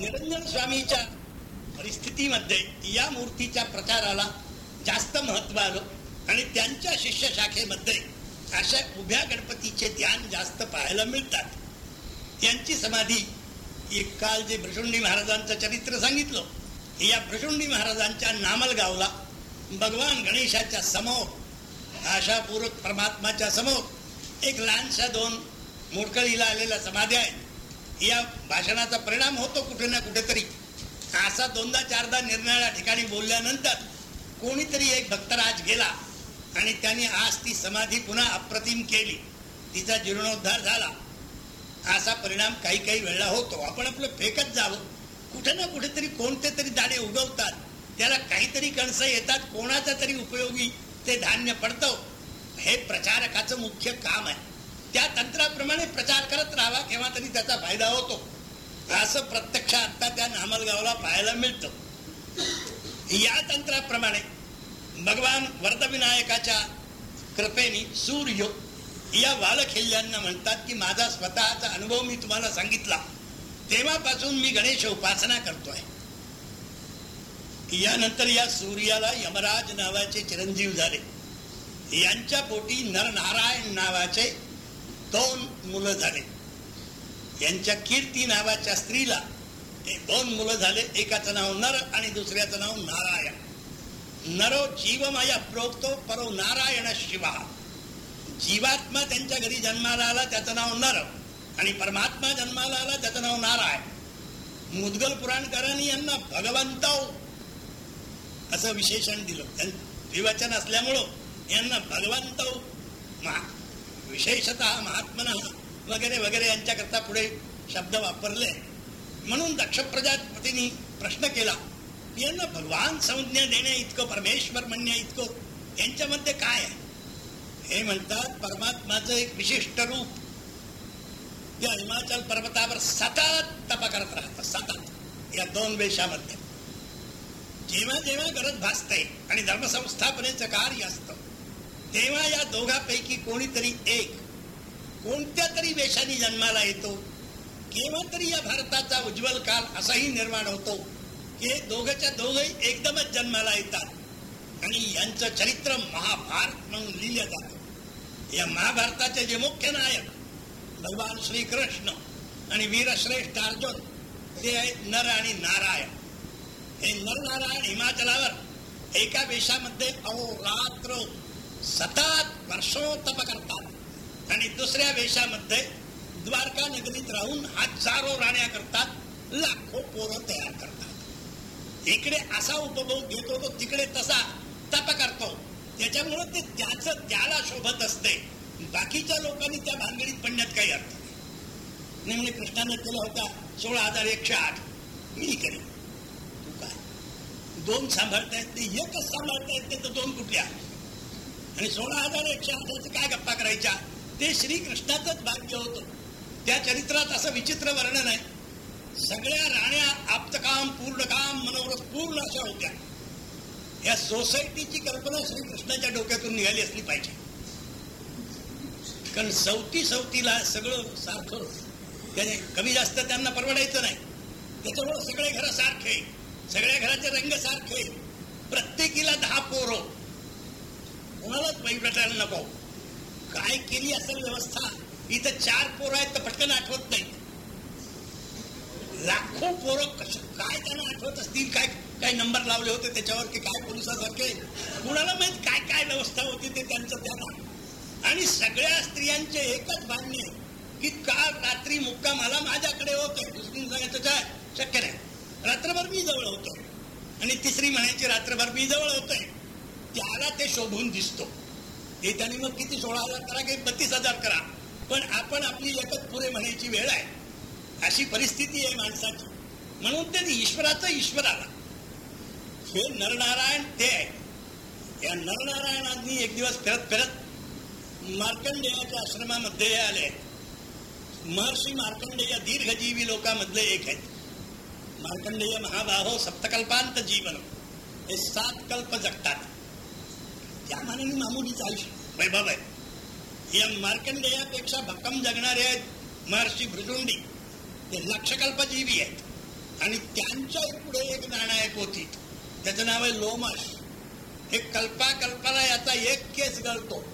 निरंजन स्वामीच्या परिस्थितीमध्ये या मूर्तीच्या प्रचाराला जास्त महत्त्व आलं आणि त्यांच्या शिष्य शाखेमध्ये अशा उभ्या गणपतीचे ध्यान जास्त पाहायला मिळतात. त्यांची समाधी एक काल जे भ्रशुंडी महाराजांचं चरित्र सांगितलं या भ्रशुंडी महाराजांच्या नामलगावला भगवान गणेशाच्या समोर आशापूर्वक परमात्माच्या समोर एक लहानशा दोन मोडकळीला आलेल्या समाध्या आहेत या भाषणाचा परिणाम होतो कुठे ना कुठेतरी. असा दोनदा चारदा निरनिळ्या ठिकाणी बोलल्यानंतर कोणीतरी एक भक्तराज गेला आणि त्याने आज ती समाधी पुन्हा अप्रतिम केली. तिचा जीर्णोद्धार झाला. असा परिणाम काही काही वेळा होतो. आपण आपलं फेकत जावं. कुठे ना कुठेतरी कोणते तरी दाणे उगवतात. त्याला काहीतरी कणसं येतात. कोणाचा तरी उपयोगी ते धान्य पडतं. हे प्रचारकाचं मुख्य काम आहे. त्या तंत्राप्रमाणे प्रचार करत राहावा केव्हा तरी त्याचा फायदा होतो. असं प्रत्यक्ष आता त्या नामलगावला पाहायला मिळतं. या तंत्राप्रमाणे भगवान वरदविनायकाच्या कृपेने सूर्य या बालखेल्यांना म्हणतात की माझा स्वतःचा अनुभव मी तुम्हाला सांगितला. तेव्हापासून मी गणेश उपासना करतोय. यानंतर या सूर्याला यमराज नावाचे चिरंजीव झाले. यांच्या पोटी नरनारायण नावाचे दोन मुलं झाले. यांच्या कीर्ती नावाच्या स्त्रीला दोन मुलं झाले. एकाचं नाव नर आणि दुसऱ्याचं नाव नारायण. नरो जीवमय प्रोक्तो परो नारायण शिवा. जीवात्मा त्यांच्या घरी जन्माला आला त्याचं नाव नर. आणि परमात्मा जन्माला आला त्याचं नाव नारायण. मुदगल पुराणकारांनी यांना भगवंत असं विशेषण दिलं. विवचन असल्यामुळं यांना भगवंत विशेषत महात्मना वगैरे वगैरे यांच्याकरता पुढे शब्द वापरले. म्हणून दक्ष प्रजापतींनी प्रश्न केला की यांना भगवान संज्ञा देणे इतकं परमेश्वर म्हणणे इतकं यांच्यामध्ये काय आहे? हे म्हणतात परमात्माचं एक विशिष्ट रूप. या हिमाचल पर्वतावर सतत तप करत राहत सतत या दोन वेशामध्ये. जेव्हा जेव्हा गरज भासते आणि धर्मसंस्थापनेचं कार्य असतं तेव्हा या दोघांपैकी कोणीतरी एक कोणत्या तरी वेशाने जन्माला येतो केव्हा तरी या भारताचा उज्ज्वल काल असाही निर्माण होतो की दोघच्या दोघही एकदमच जन्माला येतात आणि यांचं चरित्र महाभारत म्हणून लिहिलं जातं. या महाभारताचे जे मुख्य नायक भगवान श्रीकृष्ण आणि वीरश्रेष्ठ अर्जुन ते आहेत नर आणि नारायण. हे नरनारायण हिमाचलावर एका वेशामध्ये अहोरात्र सतत वर्षो तप करतात आणि दुसऱ्या वेशामध्ये द्वारका नगरीत राहून हजारो राण्या करतात लाखो पोरं तयार करतात. इकडे असा उपभोग घेतो तो तिकडे तसा तप करतो. त्याच्यामुळं ते त्याचं त्याला शोभत असते. बाकीच्या लोकांनी त्या भानगडीत पडण्यात काही अर्थ नाही. म्हणजे कृष्णाने केला होता सोळा हजार एकशे आठ. मी करेन. तू काय? दोन सांभाळता येत नाही एकच सांभाळता येत नाही तर दोन कुठल्या? आणि सोळा हजार एकशे अठराचं काय गप्पा करायच्या? ते श्रीकृष्णाचंच भाग्य होतं. त्या चरित्रात असं विचित्र वर्णन आहे. सगळ्या राण्या आप्तकाम पूर्णकाम मनोरथ पूर्ण अशा होत्या. या सोसायटीची कल्पना श्रीकृष्णाच्या डोक्यातून निघाली असली पाहिजे. कारण सवती सवतीला सगळं सारखं त्याने कमी जास्त त्यांना परवडायचं नाही. त्याच्यामुळे सगळे घर सारखे सगळ्या घराचे रंग सारखे. प्रत्येकीला दहा पोरं. कोणालाच पैपटायला नको. काय केली असेल व्यवस्था? इथं चार पोरं आहेत तर पटकन आठवत नाही लाखो पोरं कश काय त्यांना आठवत असतील? काय काय नंबर लावले होते त्याच्यावर की काय पोलिसासारखे? कुणाला माहीत काय काय व्यवस्था होती ते त्यांचं त्यांना आणि सगळ्या स्त्रियांचे एकच मान्य की काल रात्री मुक्काम आला माझ्याकडे होते. दुसरी सांगायचं काय? शक्य नाही. रात्रभर मी जवळ होतो. आणि तिसरी म्हणायची रात्रभर मी जवळ होतोय. त्याला ते शोभून दिसतो. ते त्याने मग किती सोळा हजार करा की बत्तीस हजार करा. पण आपण आपली एकच पुरे म्हणायची वेळ आहे. अशी परिस्थिती आहे माणसाची. म्हणून ते ईश्वराचं ईश्वराला हे नरनारायण ते आहे. या नरनारायणांनी एक दिवस फिरत फिरत मार्कंडेयाच्या आश्रमामध्ये आले. महर्षी मार्कंडेय दीर्घजीवी लोकांमधले एक आहेत. मार्कंडेय महाबाहो सप्तकल्पांत जीवन. हे सात कल्प जगतात. त्या मानाने मामुलीचं आयुष्य वैभव आहे या मार्कंडेयापेक्षा भक्कम जगणारे आहेत महर्षी भृजुंडी ते लक्षकल्पजीवी आहेत. आणि त्यांच्या पुढे एक नाणायक होती. त्याचं नाव आहे लोमश हे कल्पा कल्पाला याचा एक केस गळतो.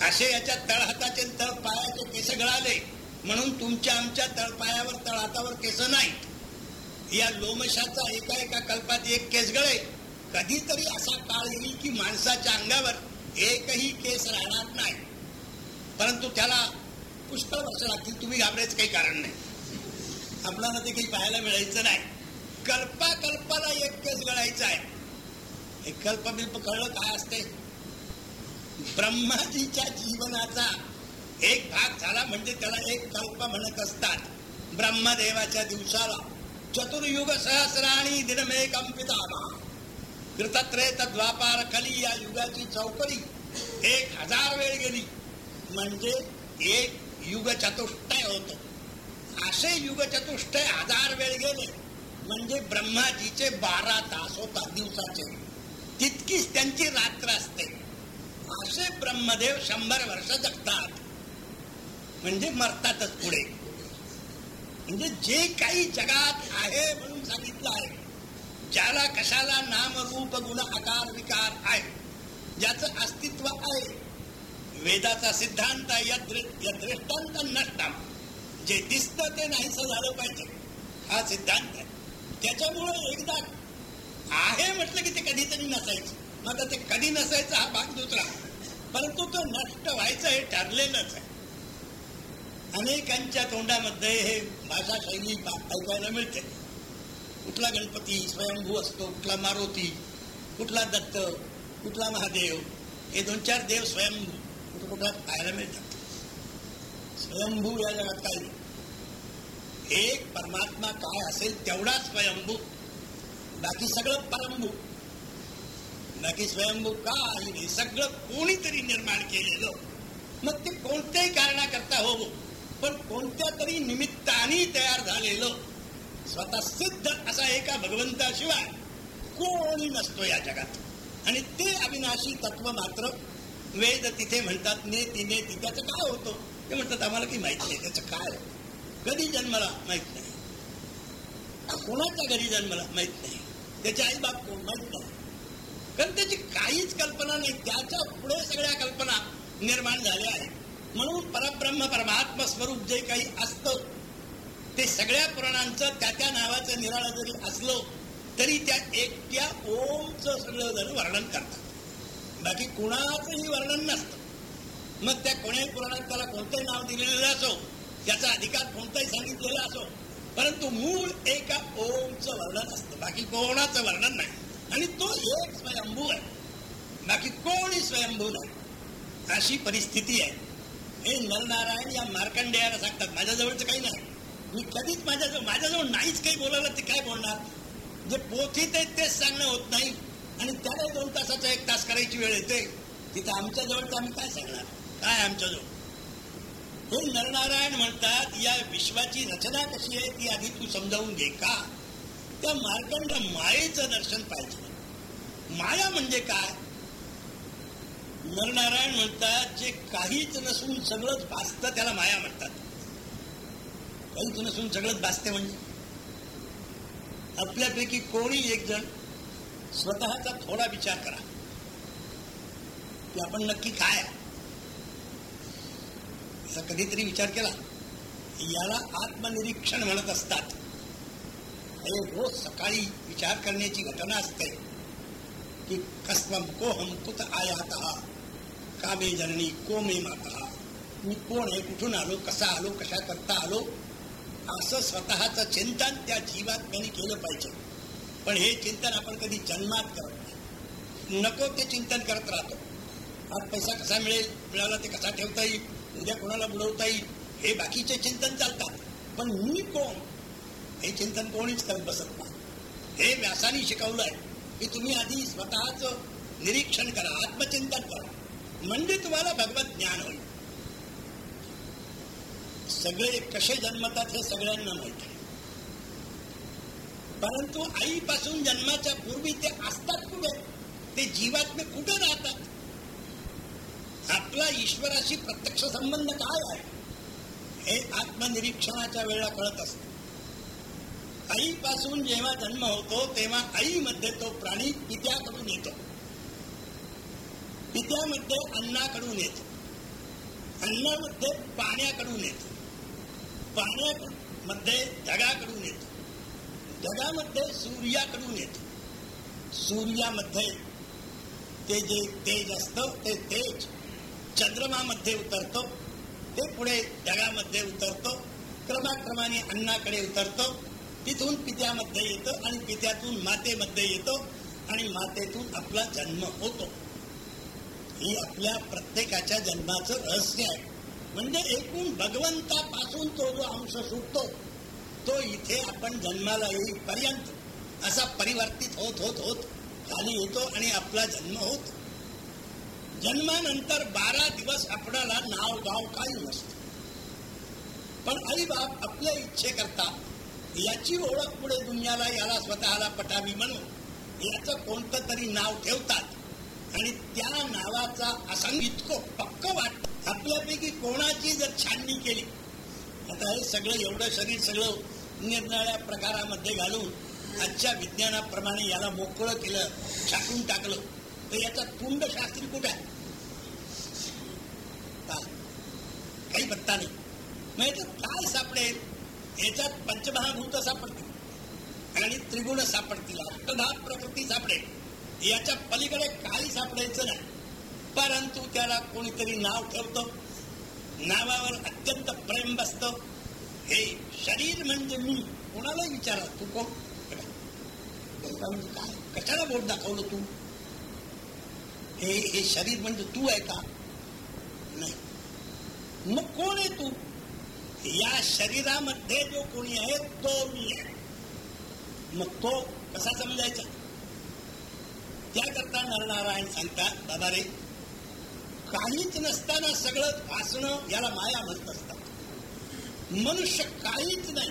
असे याच्या तळहाताचे तळपायाचे केस गळाले. म्हणून तुमच्या आमच्या तळपायावर तळहातावर केस नाहीत. या लोमशाचा एका एका कल्पात एक केस गळे. कधीतरी असा काळ येईल की माणसाच्या अंगावर एकही केस राहणार नाही. परंतु त्याला पुष्कळ वर्ष लागतील. तुम्ही घाबरायचं काही कारण नाही. आपल्याला ते काही पाहायला मिळायचं नाही. कल्पा कल्पाला एक केस गळायचा आहे. हे कल्पबिल्प कळलं काय असते? ब्रह्माजीच्या जीवनाचा एक भाग झाला म्हणजे त्याला एक कल्प म्हणत असतात. ब्रह्मदेवाच्या दिवसाला चतुर्युग सहस्राणी दिनमे कंपिता कृतत्रेत द्वापार कली या युगाची चौकडी. एक हजार वेळ गेली. म्हणजे एक युग चतुष्टय होतो. असे युग चतुष्टय हजार वेळ गेले. म्हणजे ब्रह्माजीचे बारा तास होतात दिवसाचे. तितकीच त्यांची रात्र असते. असे ब्रह्मदेव शंभर वर्ष जगतात. म्हणजे मरतातच पुढे. म्हणजे जे काही जगात आहे म्हणून सांगितलं आहे. ज्याला कशाला नाम रूप गुण आकार विकार आहे ज्याचं अस्तित्व आहे. वेदाचा सिद्धांत दृष्टांत नष्टाम जे दिसतं ते नाहीच झालं पाहिजे. हा सिद्धांत आहे. त्याच्यामुळे एकदा आहे म्हटलं की ते कधीतरी नसायचं. मग ते कधी नसायचं हा भाग दुसरा. परंतु तो नष्ट व्हायचं हे ठरलेलंच आहे. अनेकांच्या तोंडामध्ये हे भाषा शैली ऐकायला मिळते. कुठला गणपती स्वयंभू असतो कुठला मारुती कुठला दत्त कुठला महादेव हे दोन चार देव स्वयंभू कुठं कुठं पाहायला मिळतात. स्वयंभू या जगात काही एक परमात्मा काय असेल तेवढा स्वयंभू. बाकी सगळं परंभू बाकी स्वयंभू काय सगळं कोणीतरी निर्माण केलेलं. मग ते कोणत्याही कारणाकरता हो पण कोणत्या तरी निमित्ताने तयार झालेलं. स्वतः सिद्ध असा एका भगवंताशिवाय कोणी नसतो या जगात. आणि ते अविनाशी तत्व मात्र वेद तिथे म्हणतात ने तिने ती. त्याचं काय होतं? ते म्हणतात आम्हाला काही माहीत नाही. त्याचं काय? कधी जन्माला माहीत नाही. कोणाच्या घरी जन्माला माहीत नाही? त्याचे आई बाप कोण? माहीत नाही. कारण त्याची काहीच कल्पना नाही. त्याच्या पुढे सगळ्या कल्पना निर्माण झाल्या आहेत. म्हणून परब्रह्म परमात्मा स्वरूप जे काही असतं ते सगळ्या पुराणांचं त्या त्या नावाचं निराळं जरी असलं तरी त्या एकट्या ओमचं सगळं जण वर्णन करतात. बाकी कुणाचंही वर्णन नसतं. मग त्या कोण्याही पुराणात त्याला कोणतंही नाव दिलेलं असो त्याचा अधिकार कोणताही सांगितलेला असो परंतु मूळ एका ओमचं वर्णन असतं. बाकी कोणाचं वर्णन नाही. आणि तो एक स्वयंभू आहे. बाकी कोणी स्वयंभू नाही. अशी परिस्थिती आहे. हे नरनारायण या मार्कंडेयाला सांगतात. माझ्याजवळचं काही नाही. मी कधीच माझ्याजवळ माझ्याजवळ नाहीच काही बोलायला ते काय बोलणार? जे पोथीत आहेत तेच सांगणं होत नाही. आणि त्याला दोन तासाचा एक तास करायची वेळ येते. तिथं आमच्याजवळ आम्ही काय सांगणार? काय आमच्याजवळ? हे नरनारायण म्हणतात या विश्वाची रचना कशी आहे ती आधी तू समजावून घे का? त्या मार्कंड मायेचं दर्शन पाहिजे. माया म्हणजे काय? नरनारायण म्हणतात जे काहीच नसून सगळंच भासतं त्याला माया म्हणतात. काहीच नसून सगळंच भासते म्हणजे. आपल्यापैकी कोणी एक जण स्वतःचा थोडा विचार करा. की आपण नक्की काय असा कधीतरी विचार केला याला आत्मनिरीक्षण म्हणत असतात. रोज सकाळी विचार करण्याची घटना असते की कस्वम कोहम कुत आयात कामे जननी को मे माता. मी कोण आहे? कुठून आलो? कसा आलो? कशा करता आलो? असं स्वतःच चिंतन त्या जीवात्म्याने केलं पाहिजे. पण हे चिंतन आपण कधी जन्मात करत नाही. नको ते चिंतन करत राहतो. आज पैसा कसा मिळेल मिळाला ते कसा ठेवता येईल उद्या कोणाला बुडवता येईल हे बाकीचे चिंतन चालतात. पण मी कोण? हे चिंतन कोणीच करत बसत नाही. हे व्यासानी शिकवलंय की तुम्ही आधी स्वतःच निरीक्षण करा आत्मचिंतन करा. म्हणजे तुम्हाला भगवत ज्ञान होईल. सगळे कसे जन्मतात हे सगळ्यांना माहीत आहे. परंतु आईपासून जन्माच्या पूर्वी ते असतात कुठे? ते जीवात्मे कुठे राहतात? आपला ईश्वराशी प्रत्यक्ष संबंध काय आहे? हे आत्मनिरीक्षणाच्या वेळेला कळत असत. आईपासून जेव्हा जन्म होतो तेव्हा आईमध्ये तो प्राणी पित्याकडून येतो. पित्यामध्ये अन्नाकडून येतो. अन्नामध्ये पाण्याकडून येतो. पाण्यामध्ये ढगाकडून येतो. ढगामध्ये सूर्याकडून येतो. सूर्यामध्ये ते जे तेज असतं ते तेज चंद्रमामध्ये उतरतो. ते पुढे ढगामध्ये उतरतो. क्रमाक्रमाने अन्नाकडे उतरतो. तिथून पित्यामध्ये येतं आणि पित्यातून मातेमध्ये येतो आणि मातेतून आपला जन्म होतो. ही आपल्या प्रत्येकाच्या जन्माचं रहस्य आहे. म्हणजे एकूण भगवंतापासून तो जो अंश सुटतो तो इथे आपण जन्माला येईपर्यंत असा परिवर्तित होत होत होत खाली येतो आणि आपला जन्म होतो. जन्मानंतर बारा दिवस आपणाला नाव गाव काही नसतं. पण आई बाप आपल्या इच्छे करता याची ओळख पुढे दुनियाला याला स्वतःला पटावी म्हणून याचं कोणतं तरी नाव ठेवतात. आणि त्या नावाचा असंग इतकं पक्क वाट आपल्यापैकी कोणाची जर छाननी केली? आता हे सगळं एवढं शरीर सगळं निरनिळ्या प्रकारामध्ये घालून आजच्या विज्ञानाप्रमाणे याला मोकळं केलं छाटून टाकलं तर याचा तुंड शास्त्री कुठे आहे? काही पत्ता नाही. मग याच्यात काय सापडेल? याच्यात पंचमहाभूत सापडतील आणि त्रिगुण सापडतील. अष्टधा प्रकृती सापडेल. याच्या पलीकडे काही सापडायचं नाही. परंतु त्याला कोणीतरी नाव ठेवतो. नावावर अत्यंत प्रेम बसत. हे शरीर म्हणजे मी. कोणाला विचारा तू कोण? म्हणजे काय? कशाला बोट दाखवलं तू? हे हे शरीर म्हणजे तू आहे का? नाही. मग कोण आहे तू? या शरीरामध्ये जो कोणी आहे तो मी आहे. मग तो कसा समजायचा? त्याकरता नरनारायण सांगतात बाबा रे काहीच नसताना सगळं वाचणं याला माया म्हणत असतात. मनुष्य काहीच नाही.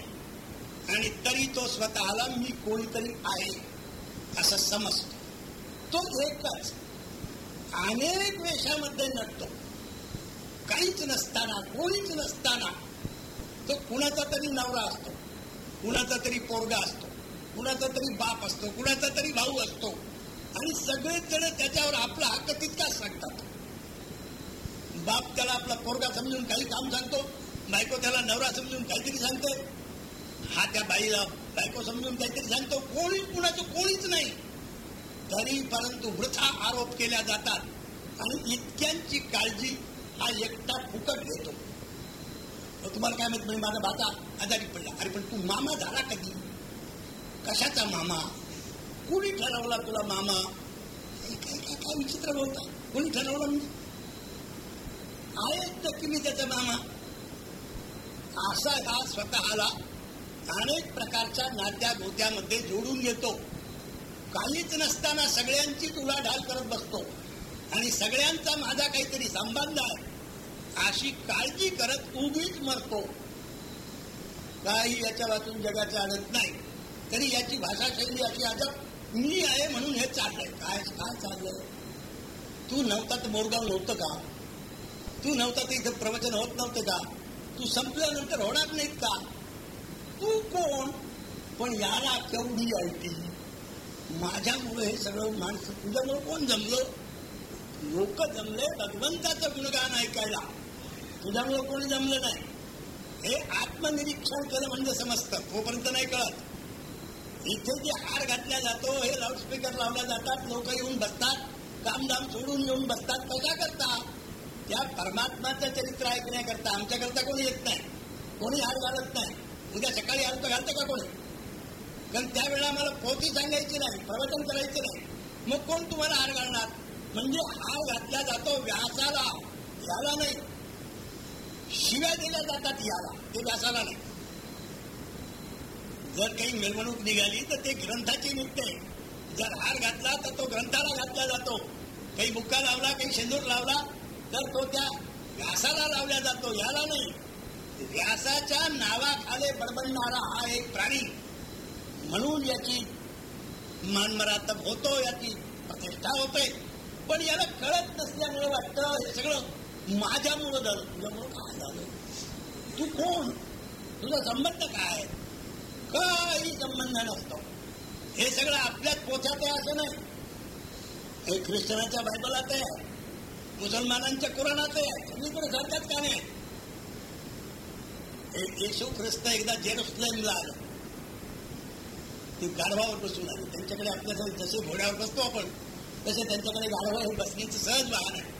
आणि तरी तो स्वतःला मी कोणीतरी आहे असं समजतो. तो एकच. अनेक वेशामध्ये नटतो. काहीच नसताना कोणीच नसताना तो कुणाचा तरी नवरा असतो कुणाचा तरी पोरगा असतो कुणाचा तरी बाप असतो कुणाचा तरी भाऊ असतो. आणि सगळेच जण त्याच्यावर आपला हक्क तितकाच सांगतात. बाप त्याला आपला पोरगा समजून काही काम सांगतो बायको त्याला नवरा समजून काहीतरी सांगते हा त्या बाईला बायको समजून काहीतरी सांगतो कोणी कुणाचं कोणीच नाही. तरी परंतु वृथा आरोप केल्या जातात आणि इतक्यांची काळजी हा एकटा फुकट घेतो. तुम्हाला काय माहीत म्हणजे माझा भाता आजारी पडला. अरे पण तू मामा झाला कधी? कशाचा मामा? कोणी ठरवला तुला मामा? काय विचित्र बोलता कोणी ठरवलं मी आहेच नक्की मी त्याचा मामा. असा हा स्वतःला अनेक प्रकारच्या नात्या गोत्यामध्ये जोडून घेतो. काहीच नसताना सगळ्यांची तुला ढाल करत बसतो. आणि सगळ्यांचा माझा काहीतरी संबंध आहे. अशी काळजी करत उभीच मरतो. काही याच्या वाचून जगाच्या आणत नाही. तरी याची भाषाशैली अशी अजब मी आहे म्हणून हे चाललंय. काय काय चाललंय? तू नव्हता तर मोरगाव नव्हतं का? तू नव्हता तर इथं प्रवचन होत नव्हतं का? तू संपल्यानंतर होणार नाहीत का? तू कोण? पण याला केवढी ऐकली माझ्यामुळे हे सगळं माणसं तुझ्यामुळे कोण जमलं. लोक जमले भगवंताचं गुणगान ऐकायला. तुझ्यामुळे कोणी जमलं नाही. हे आत्मनिरीक्षण केलं म्हणजे समजतं. तोपर्यंत नाही कळत. इथे जे हार घातला जातो हे लाऊडस्पीकर लावल्या जातात लोक येऊन बसतात कामधाम सोडून येऊन बसतात. कशा करता? त्या परमात्माचं चरित्र ऐकण्याकरता आमच्याकरता कोणी येत नाही. कोणी हार घालत नाही. उद्या सकाळी हार तर घालतं का कोणी? कारण त्यावेळेला मला पोथी सांगायची नाही प्रवचन करायचं नाही. मग कोण तुम्हाला हार घालणार? म्हणजे हार घातला जातो व्यासाला. याला नाही. शिव्या दिल्या जातात याला. ते व्यासाला नाही. जर काही मिरवणूक निघाली तर ते ग्रंथाची निघते जर हार घातला तर तो ग्रंथाला घातला जातो. काही बुक्का लावला काही शेंदूर लावला तर तो त्या व्यासाला लावला जातो याला नाही. व्यासाच्या नावाखाले बडबडणारा हा एक प्राणी. म्हणून याची मानमरातब होतो याची प्रतिष्ठा होते. पण याला कळत नसल्यामुळे वाटतं हे सगळं माझ्यामुळं झालं. तुझ्यामुळं काय झालं? तू कोण? तुझा संबंध काय? काही संबंध नसतो. हे सगळं आपल्याच पोथ्यात आहे असं नाही. हे ख्रिश्चनाच्या बायबलात आहे. मुसलमानांच्या कुराणात आहे. सगळीकडे सारख्याच का नाही? येशू ख्रिस्त एकदा जेरुसलेमला आलं. ती गाढवावर बसून आली. त्यांच्याकडे आपल्या जसे घोड्यावर बसतो आपण तसे त्यांच्याकडे गाढवावर बसण्याचं सहज वाहन आहे.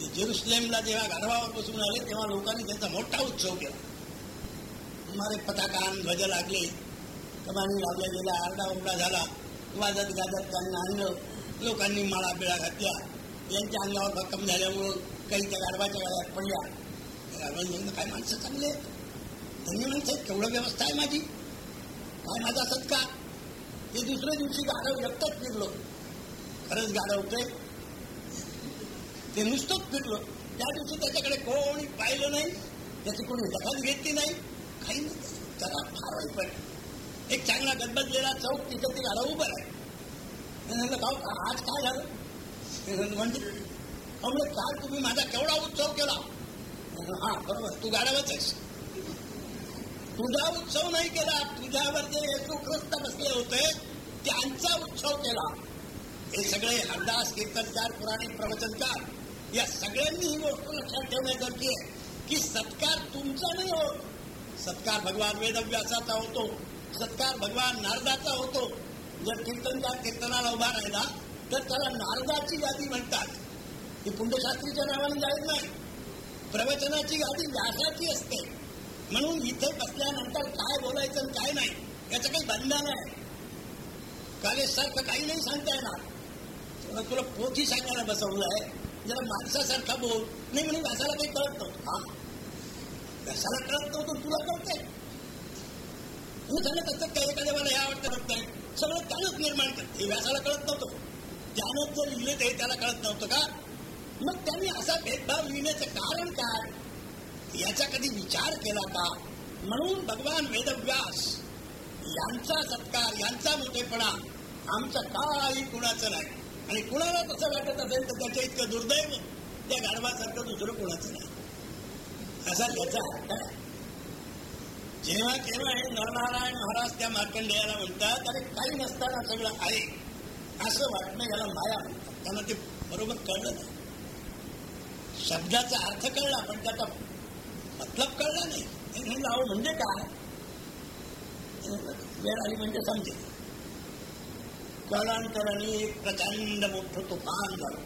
ते जेरुसलेमला जेव्हा गाढवावर बसून आले तेव्हा लोकांनी त्यांचा मोठा उत्सव केला. मारे पताकान ध्वज लागले. कमानी लावल्या गेला आरडा ओरडा झाला. वाजत गाजत त्यांना आणलं. लोकांनी माळा बिळा घातल्या यांच्या अंगावर भक्कम झाल्यामुळं काही त्या गाढवाच्या गाड्यात पडल्या. गाढवांनी काय माणसं चांगले धन्य माणसं केवढं व्यवस्था आहे माझी? काय माझा सत्का ते दुसऱ्या दिवशी गाढव एकटाच फिरलो. खरंच गाढव होते ते नुसतंच फिरलो. त्या दिवशी त्याच्याकडे कोणी पाहिलं नाही. त्याची कोणी दखल घेतली नाही. काही त्याला फार वाईट वाटलं. एक चांगला गदबदलेला चौक तिथं ते गाडा उभं आहे म्हणलं का आज काय झालं? म्हणजे म्हणजे काल तुम्ही माझा केवढा उत्सव केला? हा बरोबर तू गाडावच आहेस. तुझा उत्सव नाही केला तुझ्यावर जे येशू ख्रिस्त बसले होते त्यांचा उत्सव केला. हे सगळे हरदास कीर्तनकार पुराणिक प्रवचनकार या सगळ्यांनी ही गोष्ट लक्षात ठेवण्यासारखी आहे की सत्कार तुमचा नाही होत. सत्कार भगवान वेदव्यासाचा होतो. सत्कार भगवान नारदाचा होतो. जर कीर्तनकार कीर्तनाला उभा राहिला तर त्याला नारदाची गादी म्हणतात. ही पुंडशास्त्रीच्या नावाने जाहीर नाही. प्रवचनाची गादी व्यासाची असते. म्हणून इथे बसल्यानंतर काय बोलायचं आणि काय नाही याचं काही बंधन आहे. कालेसारखं काही नाही सांगता येणार. तुला पोथी सांगायला बसवलं आहे जरा माणसासारखा बोल. नाही म्हणून व्यासाला काही कळत नव्हतं. कशाला कळत नव्हतं तुला कळतंय मी झालं तसं काही एखाद्या मला हे आवडतं करत नाही सगळं त्यानंच निर्माण करते. हे व्यासाला कळत नव्हतं. त्यानं जर लिहिले ते त्याला कळत नव्हतं का? मग त्यांनी असा भेदभाव लिहिण्याचं कारण काय? याचा कधी विचार केला का? म्हणून भगवान वेदव्यास यांचा सत्कार यांचा मोठेपणा आमचा काही कुणाचं नाही. आणि कुणाला तसं वाटत असेल तर त्याच्या इतकं दुर्दैव त्या गाढवासारखं दुसरं कुणाचं नाही. असा त्याचा अर्थ? आहे जेव्हा केव्हा हे नरनारायण महाराज त्या मार्कंडेयाला म्हणतात अरे काही नसताना सगळं आहे. असं वाटणं याला माया म्हणतात. त्यांना ते बरोबर कळलं नाही. शब्दाचा अर्थ कळला पण त्याचा मतलब कळला नाही. म्हणलं अहो म्हणजे काय? वेळ आली म्हणजे समजेल कालांतराने एक प्रचंड मोठं तुफान झालं.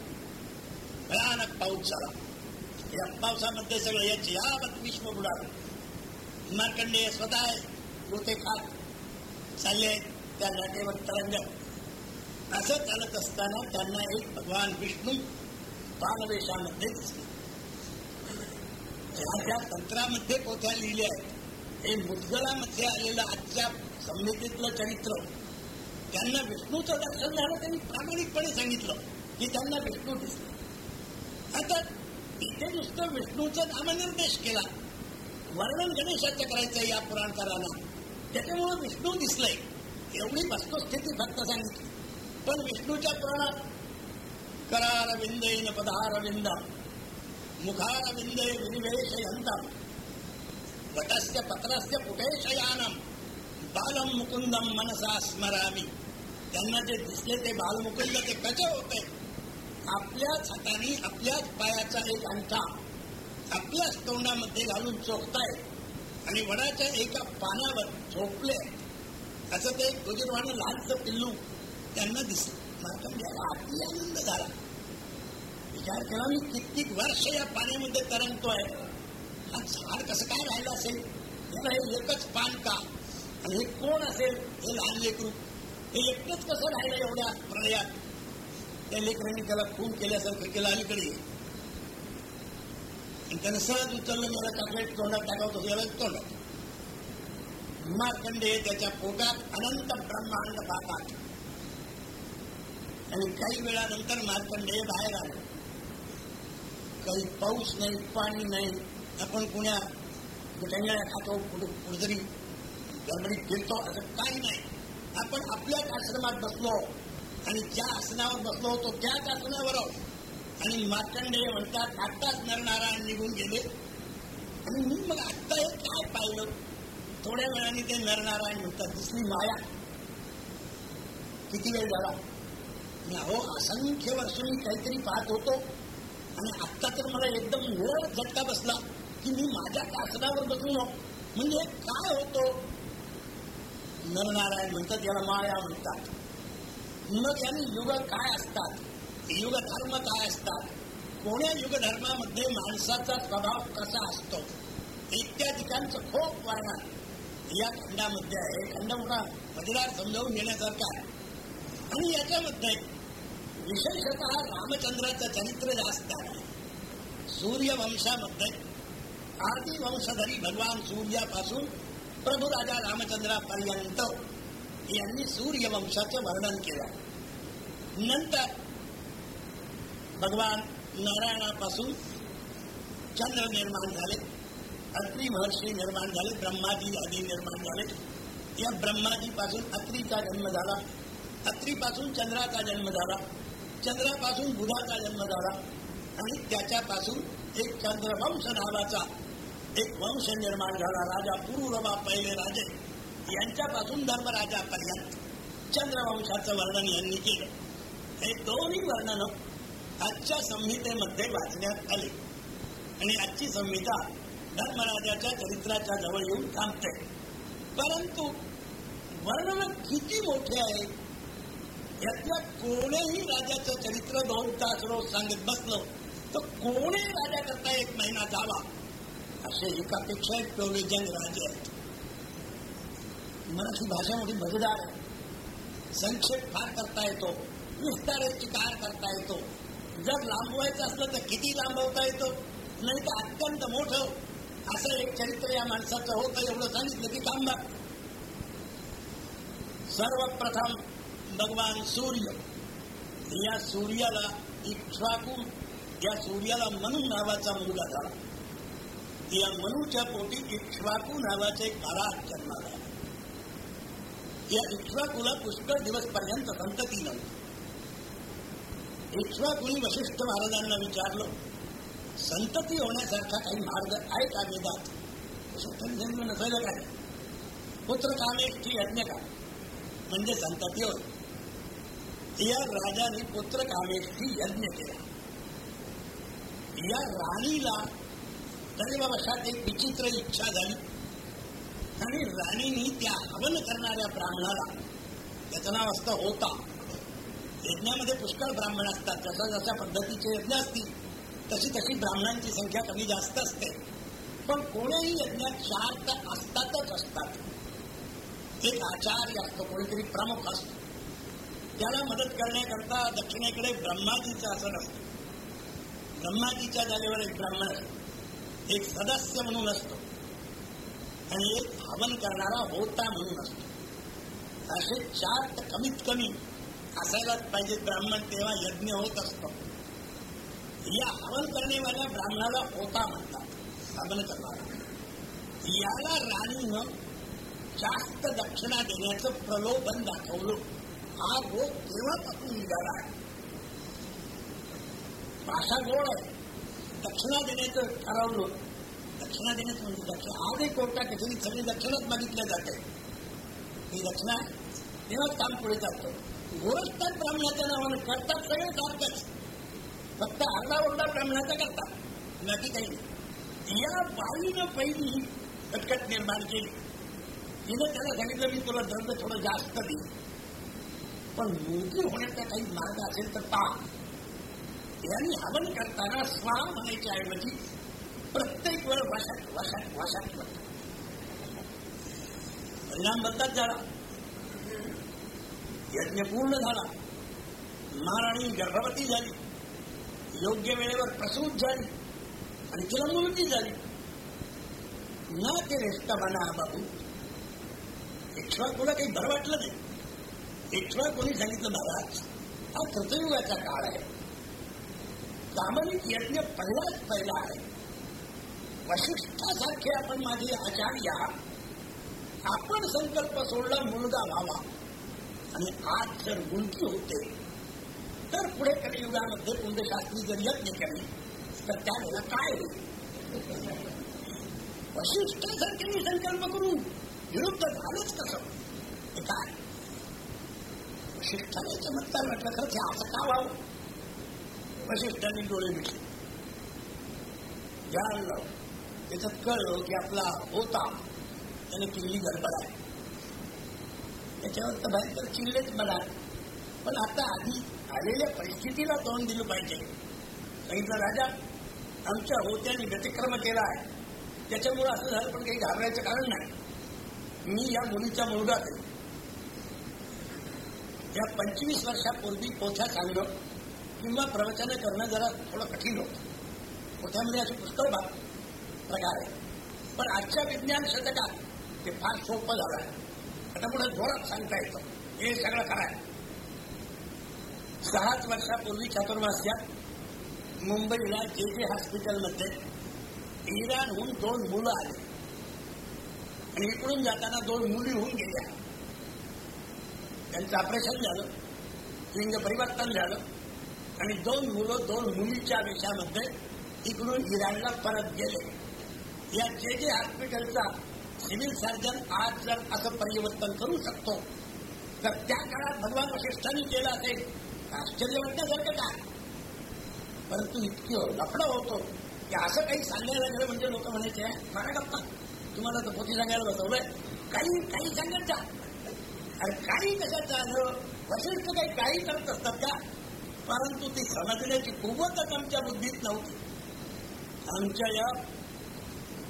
भयानक पाऊस झाला. या पावसामध्ये सगळं याची यावत विश्व बुडाल मार्कंडेय स्वतः गोते खात चालले त्या लाटेवर तरंगत असं चालत असताना त्यांना एक भगवान विष्णू बालवेशामध्ये दिसले. त्या तंत्रामध्ये पोथ्या लिहिल्या आहेत. हे मुदगलामध्ये आलेलं आजच्या संहितेतलं चरित्र त्यांना विष्णूचं दर्शन झालं त्यांनी प्रामाणिकपणे सांगितलं की त्यांना विष्णू दिसले. आता इथे नुसतं विष्णूचा नामनिर्देश केला. वर्णन गणेशाचं करायचं या पुराणकाराला. त्याच्यामुळे विष्णू दिसलंय. एवढी वस्तुस्थिती फक्त सांगितली. पण विष्णूच्या पुराणात करार विंदेन पदार विंद मुखार विंदे वटस्य पत्रस्य पुटेशयानम बालम मुकुंदम मनसा स्मरामी. त्यांना जे दिसले ते बालमुकुंद ते कसे होते? आपल्याच हाताने आपल्याच पायाचा एक अंगठा आपल्याच तोंडामध्ये घालून चोखताय आणि वडाच्या एका पानावर झोपले असं ते गुजरवाणी लहानचं पिल्लू त्यांना दिसलं. मार्कंड्याला अति आनंद झाला. विचार करा मी कित्येक वर्ष या पाण्यामध्ये तरंगतोय. हा झाड कसं काय राहिलं असेल? याला हे एकच पान का? आणि हे कोण असेल? हे लहान लेकरू. हे एकटंच कसं राहिलं एवढ्या प्रलयात? त्या लेकरांनी त्याला खून केल्यासारखं केलं अलीकडे. आणि त्यानं सहज उचललं मला चॉकलेट तोंडात टाकावतो याला तोंडात. मार्कंडे त्याच्या पोटात अनंत ब्रह्मांड पाहतात. आणि काही वेळानंतर मार्कंडे बाहेर आले. काही पाऊस नाही पाणी नाही. आपण कुण्या? गुटंगळ्या खातो कुठेतरी गडबडीत फिरतो असं काही नाही. आपण आपल्याच आश्रमात बसलो. आणि ज्या आसनावर बसलो होतो त्याच आसनावर आहोत आणि मार्कंडे म्हणतात आत्ताच नरनारायण निघून गेले. आणि मी मग आत्ता हे काय पाहिलं? थोड्या वेळाने ते नरनारायण म्हणतात दिसली माया. किती वेळ झाला? मी अहो असंख्य वर्ष मी काहीतरी पाहत होतो. आणि आत्ता तर मला एकदम वेळ झटका बसला की मी माझ्या कासनावर बसून हो. म्हणजे काय होतो? नरनारायण म्हणतात याला माया म्हणतात. मग यांनी युग काय असतात? युग धर्म काय असतात? कोण्या युग धर्मामध्ये माणसाचा स्वभाव कसा असतो? इत्यादिकांचं खूप वर्णन या खंडामध्ये आहे. खंड मोठा मजेदार समजावून घेण्यासारखा आहे. आणि याच्यामध्ये विशेषतः रामचंद्राचं चरित्र जास्त आहे. सूर्यवंशामध्ये आदी वंशधरी भगवान सूर्यापासून प्रभू राजा रामचंद्रापर्यंत यांनी सूर्यवंशाचं वर्णन केलं. नंतर भगवान नारायणापासून चंद्र निर्माण झाले अत्री महर्षी निर्माण झाले ब्रह्माजी आदी निर्माण झाले. या ब्रह्माजीपासून अत्रीचा जन्म झाला. अत्रीपासून चंद्राचा जन्म झाला. चंद्रापासून बुधाचा जन्म झाला. आणि त्याच्यापासून एक चंद्रवंश नावाचा एक वंश निर्माण झाला. राजा पुरुरवा पहिले राजे. यांच्यापासून धर्मराजापर्यंत चंद्रवंशाचं वर्णन यांनी केलं. हे दोन्ही वर्णन आजच्या संहितेमध्ये वाचण्यात आले. आणि आजची संहिता धर्मराजाच्या चरित्राच्या जवळ येऊन थांबते. परंतु वर्णन किती मोठे आहे यातल्या कोणीही राजाचं चरित्र दोन तास रोज सांगत बसलो तर कोणी राजा करता एक महिना जावा असे एकापेक्षा एक टोलेजन राजे आहेत. मराठी भाषेमध्ये मजेदार आहे. संक्षेप फार करता येतो. विस्ताराची कार करता येतो. जर लांबवायचं असलं तर किती लांबवता येतो? नाही तर अत्यंत मोठं. असं एक चरित्र या माणसाचं होतं एवढं सांगितलं की थांबा सर्वप्रथम भगवान सूर्य. या सूर्याला इक्ष्वाकू या सूर्याला मनू नावाचा मुलगा झाला. या मनूच्या पोटी इक्ष्वाकू नावाचे एक जन्माला या इक्ष्वाकुला पुष्कळ दिवस पर्यंत संतती नव्हती इक्ष्वाकुली वशिष्ठ महाराजांना विचारलं संतती होण्यासारखा काही मार्ग आहे का वेदात जन्म नसायला काय पुत्र कामेष्ठी यज्ञ का म्हणजे संतती होत या राजाने पुत्र कामेष्ठी यज्ञ केला या राणीला दैववशात एक विचित्र इच्छा झाली आणि राणीनी त्या हवन करणाऱ्या ब्राह्मणाला त्याचं नाव असतं होता. यज्ञामध्ये पुष्कळ ब्राह्मण असतात. जशा जशा पद्धतीचे यज्ञ असतील तशी तशी ब्राह्मणांची संख्या कमी जास्त असते. पण कोणीही यज्ञात चार तर असतातच असतात. एक आचार्य असतो कोणीतरी प्रमुख असतो. त्याला मदत करण्याकरता दक्षिणेकडे ब्रह्माजीचं आसन असतं. ब्रह्माजीच्या जागेवर एक ब्राह्मण असतो. एक सदस्य म्हणून असतो. आणि एक हवन करणारा होता म्हणून असतो. असे चार कमीत कमी असायलाच पाहिजे ब्राह्मण तेव्हा यज्ञ होत असतो. या हवन करणेवाल्या ब्राह्मणाला होता म्हणतात हवन करणारा. याला राणीनं जास्त दक्षिणा देण्याचं प्रलोभन दाखवलं. हा रोग केव्हापासून निघाला आहे. भाषा गोड आहे. दक्षिणा देण्याचं ठरवलं. दक्षिणा देण्यात म्हणजे दक्षिणा आजही कोर्टा कधी सगळी दक्षिणाच मागितल्या जाते. ही दक्षिणा तेव्हाच काम पुढे जातो. गोरस्तात ब्राह्मणाच्या नावानं करतात सगळे सारखंच. फक्त अर्धा ओरडा ब्राह्मणाचा करतात. बाकी काही नाही. या बाईनं पहिली कटकट निर्माण केली. तिनं त्याला सांगितलं मी तुला द्रव्य थोडं जास्त देईन. पण मोठी होण्याचा काही मार्ग असेल तर पहा. यांनी हवन करताना स्वा म्हणायच्या ऐवजी प्रत्येक वेळ वशात वशात वशात परिणाम बदलत झाला. यज्ञ पूर्ण झाला. महाराणी गर्भवती झाली. योग्य वेळेवर प्रसूत झाली. आणि तिला मुलगी झाली. ना ते रेस्ता म्हणा बाबू. इक्ष्वाकुला काही बरं वाटलं नाही. इक्ष्वाकुनी सांगितलं महाराज हा कृतयुगाचा काळ आहे. कामनिक यज्ञ पहिलाच पहिला आहे. वशिष्ठासारखे आपण माझे आचार्य आपण संकल्प सोडला मुलगा व्हावा. आणि आज जर गुंती होते तर पुढे कलियुगामध्ये कुंडशास्त्री जर यज्ञ केले तर त्यावेळेला काय होईल? वशिष्ठासारखे मी संकल्प करू. विरुद्ध झालंच कसं? हे काय? वशिष्ठाने चमत्कार म्हटलं खरं ते असं का व्हावं? वशिष्ठाने डोळे मिटले. जाणलं त्याच्यात कळलं की आपला होता. त्याने केलेली गडबड आहे त्याच्यावर तर भयंकर चिल्लेच मला पण आता आधी आलेल्या परिस्थितीला तोंड दिलं पाहिजे. सांगितलं राजा आमच्या होत्याने व्यतिक्रम केला आहे त्याच्यामुळे असं झालं पण काही घाबरायचं कारण नाही. मी या मुलीचा मुलगा आहे. या पंचवीस वर्षापूर्वी पोथ्या सांगणं किंवा प्रवचन करणं जरा थोडं कठीण होतं. पोथ्यामध्ये असे पुष्कळ भाग प्रकार आहे. पण आजच्या विज्ञान शतकात ते फार सोपं झालं आहे. आता पुढे जोरात सांगता येतं. हे सगळं कराय सहाच वर्षापूर्वी चतुर्मास्यात मुंबईला जे जे हॉस्पिटलमध्ये इराणहून दोन मुलं आली. आणि इकडून जाताना दोन मुली होऊन गेल्या. त्यांचं ऑपरेशन झालं. लिंग परिवर्तन झालं. आणि दोन मुलं दोन मुलीच्या वेशामध्ये इकडून इराणला परत गेले. या जे जे हॉस्पिटलचा सिव्हिल सर्जन आज जर असं परिवर्तन करू शकतो तर त्या काळात भगवान वशिष्ठांनी केलं असेल आश्चर्य वाटण्यासारखं काय परंतु इतकं लफडं होतो की असं काही सांगायला गेलं म्हणजे लोक म्हणायचे मारा गप्पा तुम्हाला तर पोती सांगायला बसवलंय. काही काही सांगत जा. अरे काही कशाचं आलं वशिष्ठ काही काही करत असतात का? परंतु ती समजण्याची कुवतच आमच्या बुद्धीत नव्हती. आमच्या या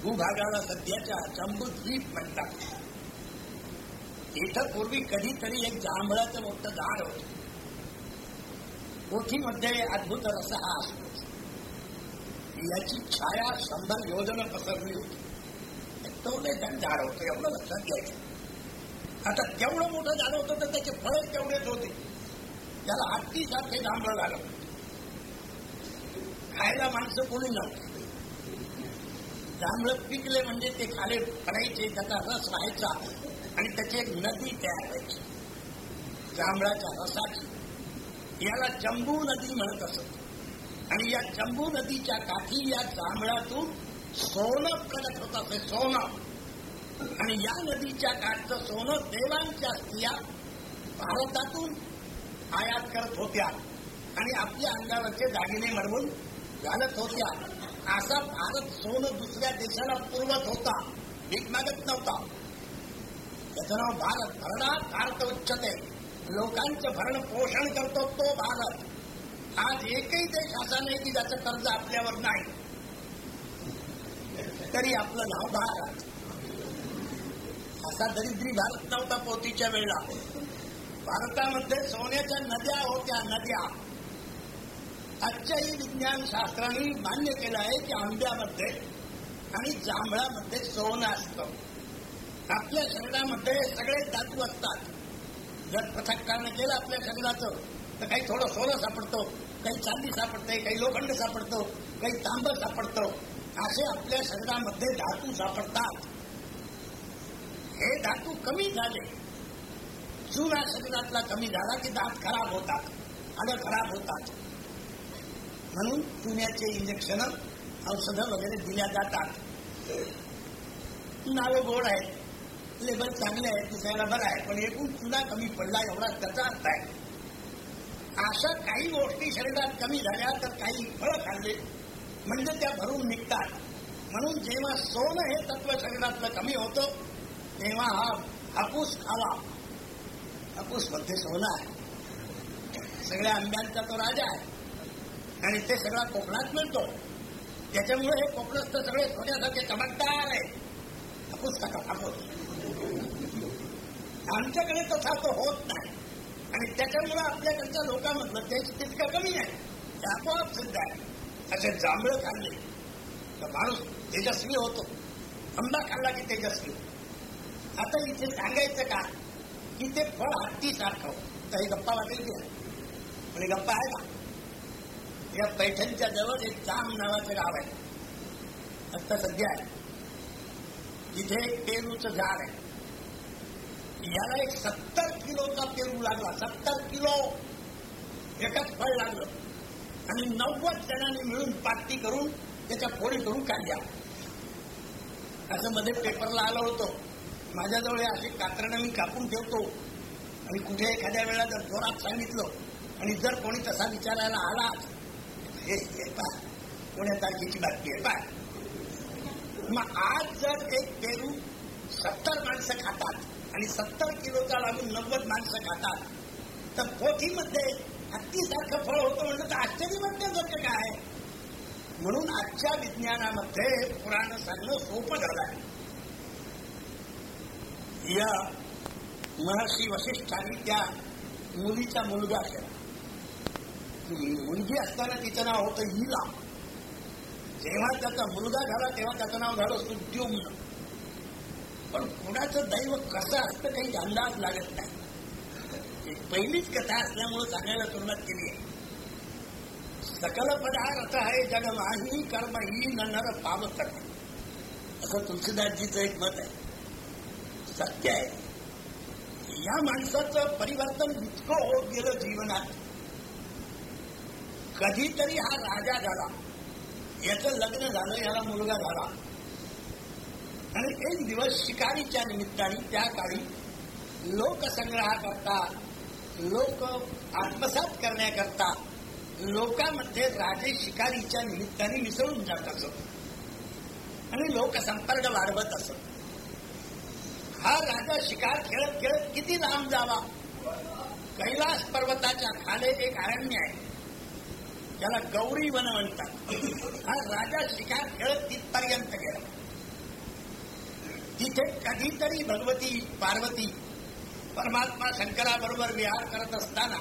भूभागाला सध्याच्या जम्बूद्वीप म्हणतात इथं पूर्वी कधीतरी एक जांभळाचं मोठं झाड होत. कोठीमध्ये अद्भुत रस हा असतो याची छाया शंभर योजना पसरली होती. तेवढे झाड होतं एवढं लक्षात घ्यायचं. आता तेवढं मोठं झाड होतं तर त्याचे फळ तेवढेच होते. त्याला हत्तीसारखे जांभळ झालं खायला माणसं कोणी नव्हतं. जांभळं पिकले म्हणजे ते खाले पडायचे त्याचा रस व्हायचा. आणि त्याची एक नदी तयार व्हायची. जांभळाच्या रसाची. याला जंबू नदी म्हणत असत. आणि या जंबू नदीच्या काठी या जांभळातून सोनं प्रगत होत असे सोनं. आणि या नदीच्या काठचं सोनं देवांच्या स्त्रिया भारतातून आयात करत होत्या. आणि आपल्या अंगावरचे दागिने मरवून घालत होत्या. असा भारत सोनं दुसऱ्या देशाला पुरवत होता. भीक मागत नव्हता. त्याचं नाव भारत. भरणा भारत उच्चते. लोकांचं भरण पोषण करतो तो भारत. आज एकही देश असा नाही की ज्याचं कर्ज आपल्यावर नाही. तरी आपलं नाव भारत. असा दरिद्री भारत नव्हता पोतीच्या वेळेला. भारतामध्ये सोन्याच्या नद्या होत्या नद्या. आजच्याही विज्ञान शास्त्राने मान्य केलं आहे की आंब्यामध्ये आणि जांभळामध्ये सोनं असतं. आपल्या शरीरामध्ये सगळे धातू असतात. जर पथक केलं आपल्या शरीराचं तर काही थोडं सोनं सापडतो काही चांदी सापडते काही लोखंड सापडतो काही तांब सापडतं. असे आपल्या शरीरामध्ये धातू सापडतात. हे धातू कमी झाले. जुना शरीरातला कमी झाला की दात खराब होतात आलं खराब होतात. म्हणून पुण्याचे इंजेक्शन औषधं वगैरे दिल्या जातात. नावं गोड आहेत. लेबल चांगले आहेत दिसायला बरं आहे पण एकूण चुना कमी पडला एवढा त्याचा अर्थ आहे. अशा काही गोष्टी शरीरात कमी झाल्या तर काही फळं खाल्ले म्हणजे त्या भरून निघतात. म्हणून जेव्हा सोनं हे तत्व शरीरातलं कमी होतं तेव्हा हा हापूस खावा. हापूसमध्ये सोनं आहे. सगळ्या आंब्यांचा तो राजा आहे. आणि ते सगळा कोकणात मिळतो. त्याच्यामुळे हे कोकणस्थ सगळे सोन्यासारखे चमकदार आहे हापूस खातात हापूस? आमच्याकडे तसा तो होत नाही. आणि त्याच्यामुळे आपल्याकडच्या लोकांमधलं त्याची तितकं कमी आहे. ते आपोआप सिद्ध आहे. असे जांभळं खाल्ले तर माणूस तेजस्वी होतो. आंबा खाल्ला की तेजस्वी. आता इथे सांगायचं का? की ते फळ हत्तीसारखं तर हे गप्पा वाटेल की गप्पा आहे का? या पैठणच्या जवळ एक जाम नावाचं गाव आहे. आता सध्या आहे. तिथे एक पेरूचं झाड आहे. याला एक सत्तर किलोचा पेरू लागला. सत्तर किलो एकच फळ लागलं. आणि नव्वद जणांनी मिळून पाती करून त्याच्या फोडी करून काढल्या. असं मध्ये पेपरला आलं होतं. माझ्याजवळ असे कात्रणं मी कापून ठेवतो. आणि कुठे एखाद्या वेळा जर जोरात सांगितलं आणि जर कोणी तसा विचारायला आला हे हे पा कोण्या तारखेची बातमी आहे. पा मग आज जर एक पेरू सत्तर माणसं खातात आणि सत्तर किलोचा लागून नव्वद माणसं खातात तर पोथीमध्ये हत्तीसारखं फळ होतं म्हणलं तर आश्चर्य म्हणण्यासारखं काय? म्हणून आजच्या विज्ञानामध्ये पुराण सांगणं सोपं झालं आहे. या महर्षी वशिष्ठांनी त्या मुलीचा मुलगा केला मुलगी असताना तिचं नाव होतं हिला. जेव्हा त्याचा मुलगा झाला तेव्हा त्याचं नाव झालं सुद्युम्न पण कुणाचं दैव कसं असतं काही अंदाज लागत नाही. पहिलीच कथा असल्यामुळे सांगायला सुरुवात केली आहे. सकल पदार्थ आहे जग माही कर्म ही नर पावत असं तुलसीदासजीचं एक मत आहे. सत्य आहे. या माणसाचं परिवर्तन इतकं होत गेलं जीवनात. कधीतरी हा राजा झाला. याचं लग्न झालं याला मुलगा झाला. आणि एक दिवस शिकारीच्या निमित्ताने त्या काळी लोकसंग्रहाकरता लोक आत्मसात करण्याकरता लोकांमध्ये राजे शिकारीच्या निमित्ताने मिसळून जात असत. आणि लोकसंपर्क वाढवत असत. हा राजा शिकार खेळत खेळत किती लांब जावा? कैलास पर्वताच्या खाले एक अरण्य आहे. ज्याला गौरी वन म्हणतात हा राजा शिकार खेळत तिथपर्यंत गेला. तिथे कधीतरी भगवती पार्वती परमात्मा शंकराबरोबर विहार करत असताना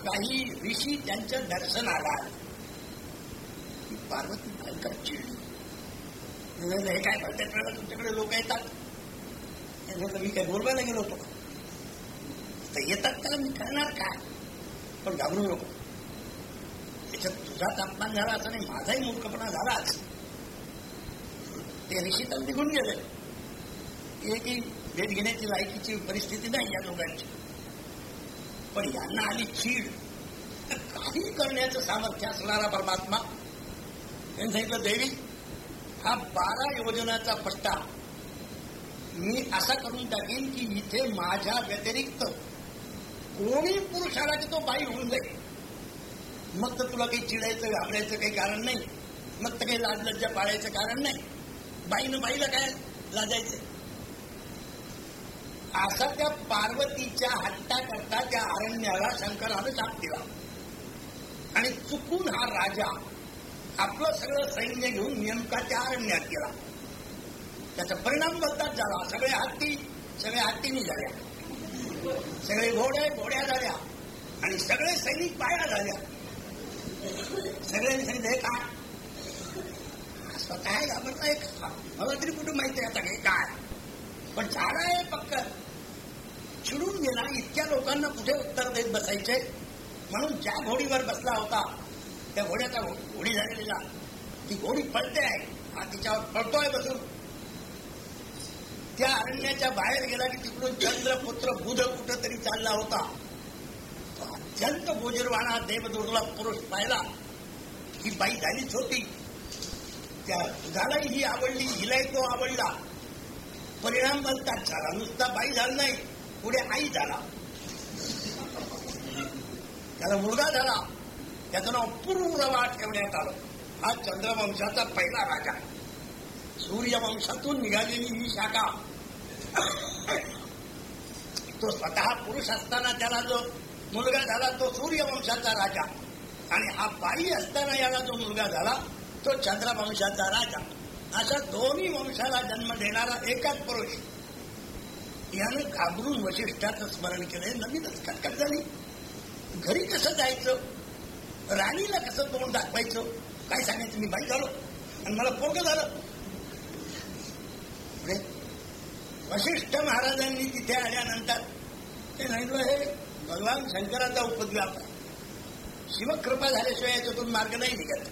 काही ऋषी त्यांचं दर्शन आला. पार्वती भयंकर चिडली. हे काय प्रत्येक वेळेला तुमच्याकडे लोक येतात? मी काय बोलवायला गेलो होतो. तर येतात त्याला मी करणार काय? पण घाबरू नको. तुझाच अपमान झाला असं नाही माझाही मूर्खपणा झालाच. ते ऋषी निघून गेले. की भेट घेण्याची लायकीची परिस्थिती नाही या दोघांची. पण यांना आली चीड काही करण्याचं सामर्थ्य असणारा परमात्मा त्यांनी सांगितलं देवी हा बारा योजनाचा पट्टा मी असा करून टाकेन की इथे माझ्या व्यतिरिक्त कोणी पुरुषाला की तो बाई होऊन जाईल? मग तर तुला काही चिडायचं घाबरायचं काही कारण नाही. मग तर काही लाज लज्जा पाळायचं कारण नाही. बाईनं बाईला काय लाजायचं? असा त्या पार्वतीच्या हट्टा करता त्या अरण्याला शंकरानं शाप दिला. आणि चुकून हा राजा आपलं सगळं सैन्य घेऊन नेमका त्या अरण्यात गेला. त्याचा परिणाम बदलाच झाला. सगळे हत्ती सगळ्या हत्तींनी झाल्या सगळे घोडे घोड्या झाल्या. आणि सगळे सैनिक पाया झाल्या. सगळ्यांनी सांगितलं हे काय? स्वतः घाबरता एक मला तरी कुठं माहिती आहे आता हे काय? पण झालं आहे पक्क. चिडून गेला इतक्या लोकांना कुठे उत्तर देत बसायचे? म्हणून ज्या घोडीवर बसला होता त्या घोड्याचा घोडी झालेला. ती घोडी पळते आहे हा तिच्यावर पळतोय बसून. त्या अरण्याच्या बाहेर गेला की तिकडून चंद्रपुत्र बुध कुठं तरी चालला होता. अत्यंत गोजरवाणा देवदुर्गला पुरुष पाहिला. ही बाई झालीच होती. त्या दुधालाही ही आवडली हिलाही तो आवडला. परिणाम बनतात झाला. नुसता बाई झाला नाही पुढे आई झाला. त्याला मुलगा झाला. त्याचं नाव पूर्ववा ठेवण्यात आलं. हा चंद्रवंशाचा पहिला राजा. सूर्यवंशातून निघालेली ही शाखा. तो स्वतः पुरुष असताना त्याला जो मुलगा झाला तो सूर्यवंशाचा राजा. आणि हा बाई असताना याला जो मुलगा झाला तो चंद्रवंशाचा राजा. अशा दोन्ही वंशाला जन्म देणारा एकाच पुरुष. यानं घाबरून वशिष्ठाचं स्मरण केलंय. नवीनच कटकट झाली. घरी कसं जायचं? राणीला कसं तोंड दाखवायचं? काय सांगायचं? मी बाई झालो. आणि मला पोरग झालं. म्हणजे वशिष्ठ महाराजांनी तिथे आल्यानंतर ते नाही हे भगवान शंकराचा उपद्व्याप. शिवकृपा झाल्याशिवाय याच्यातून मार्ग नाही निघत.